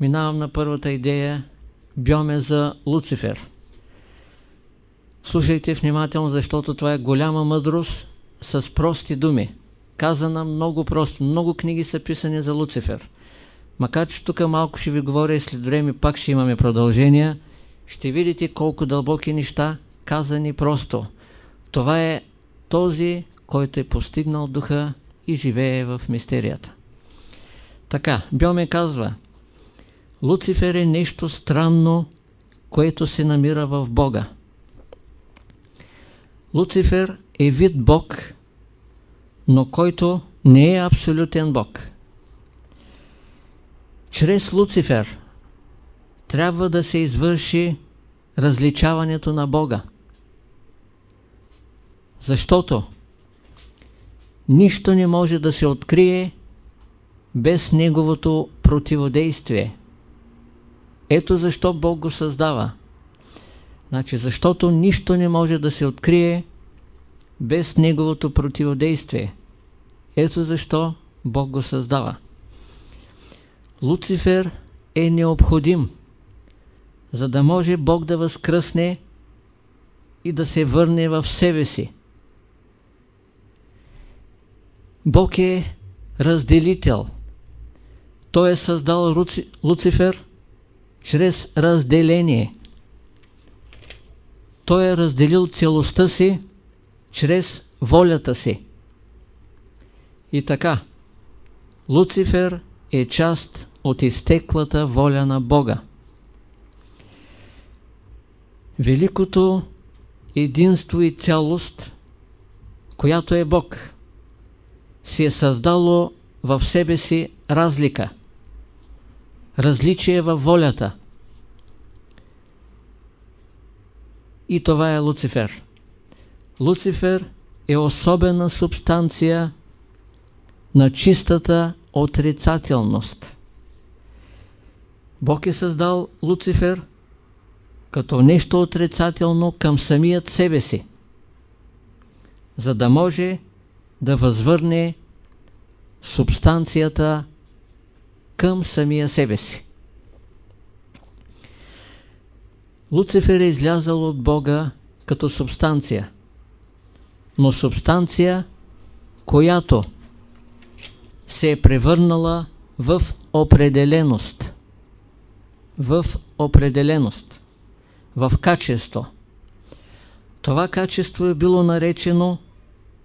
минавам на първата идея, бьоме за Луцифер. Слушайте внимателно, защото това е голяма мъдрост с прости думи. Казана много просто. Много книги са писани за Луцифер. Макар, че тук малко ще ви говоря и след време пак ще имаме продължения, ще видите колко дълбоки неща, казани просто. Това е този, който е постигнал духа и живее в мистерията. Така, Бьоме казва, Луцифер е нещо странно, което се намира в Бога. Луцифер е вид Бог, но който не е абсолютен Бог. Чрез Луцифер трябва да се извърши различаването на Бога. Защото нищо не може да се открие без неговото противодействие. Ето защо Бог го създава. Значи, защото нищо не може да се открие без неговото противодействие. Ето защо Бог го създава. Луцифер е необходим, за да може Бог да възкръсне и да се върне в себе си. Бог е разделител. Той е създал Луци, Луцифер чрез разделение. Той е разделил целостта си чрез волята си. И така, Луцифер е част от изтеклата воля на Бога. Великото единство и цялост, която е Бог, си е създало в себе си разлика, различие във волята. И това е Луцифер. Луцифер е особена субстанция на чистата отрицателност. Бог е създал Луцифер като нещо отрицателно към самият себе си, за да може да възвърне субстанцията към самия себе си. Луцифер е излязъл от Бога като субстанция, но субстанция, която се е превърнала в определеност. В определеност. В качество. Това качество е било наречено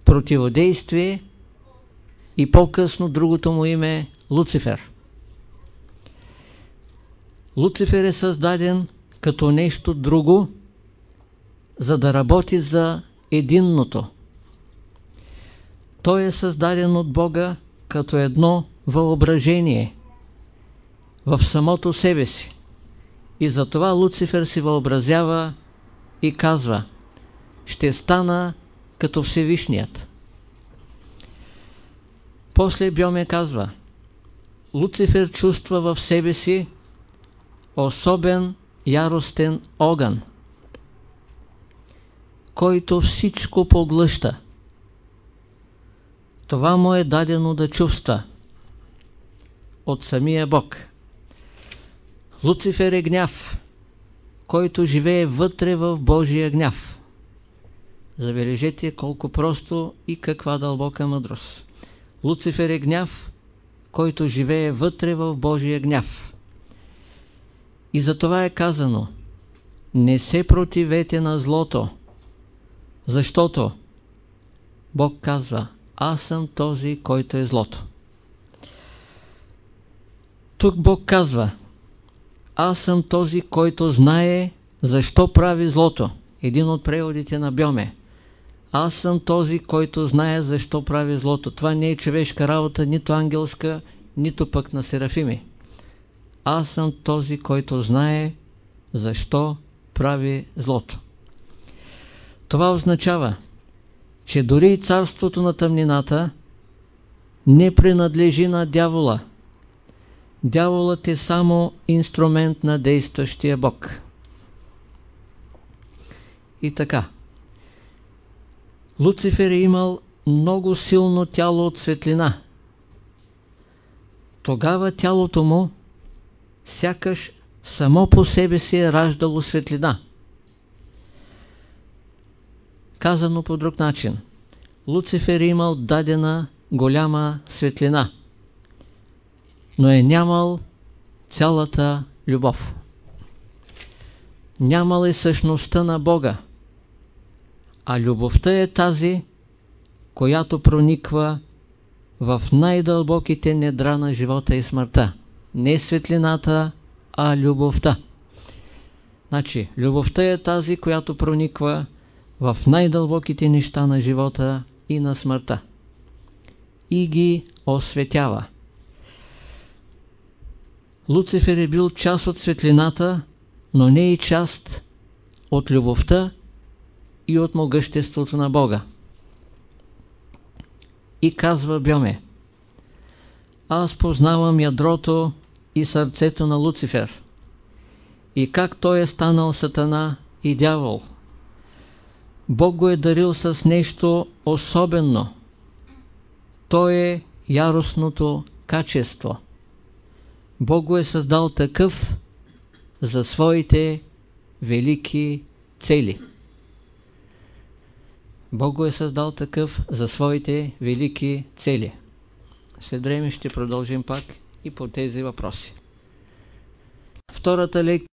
противодействие и по-късно другото му име е Луцифер. Луцифер е създаден като нещо друго, за да работи за единното. Той е създаден от Бога като едно въображение в самото себе си. И затова Луцифер си въобразява и казва ще стана като Всевишният. После Бьоме казва Луцифер чувства в себе си особен яростен огън, който всичко поглъща. Това му е дадено да чувства от самия Бог. Луцифер е гняв, който живее вътре в Божия гняв. Забележете колко просто и каква дълбока мъдрост. Луцифер е гняв, който живее вътре в Божия гняв. И за това е казано не се противете на злото, защото Бог казва аз съм този, който е злото. Тук Бог казва аз съм този, който знае защо прави злото. Един от преводите на Бьоме. Аз съм този, който знае защо прави злото. Това не е човешка работа, нито ангелска, нито пък на Серафими. Аз съм този, който знае защо прави злото. Това означава, че дори и царството на тъмнината не принадлежи на дявола. Дяволът е само инструмент на действащия Бог. И така. Луцифер е имал много силно тяло от светлина. Тогава тялото му сякаш само по себе си е раждало светлина. Казано по друг начин, Луцифер е имал дадена голяма светлина, но е нямал цялата любов. Нямал е същността на Бога, а любовта е тази, която прониква в най-дълбоките недра на живота и смъртта. Не светлината, а любовта. Значи, любовта е тази, която прониква в най-дълбоките неща на живота и на смъртта. И ги осветява. Луцифер е бил част от светлината, но не и част от любовта и от могъществото на Бога. И казва Бьоме, аз познавам ядрото и сърцето на Луцифер и как той е станал сатана и дявол. Бог го е дарил с нещо особено. Той е яростното качество. Бог го е създал такъв за своите велики цели. Бог го е създал такъв за своите велики цели. След време ще продължим пак и по тези въпроси. Втората лекция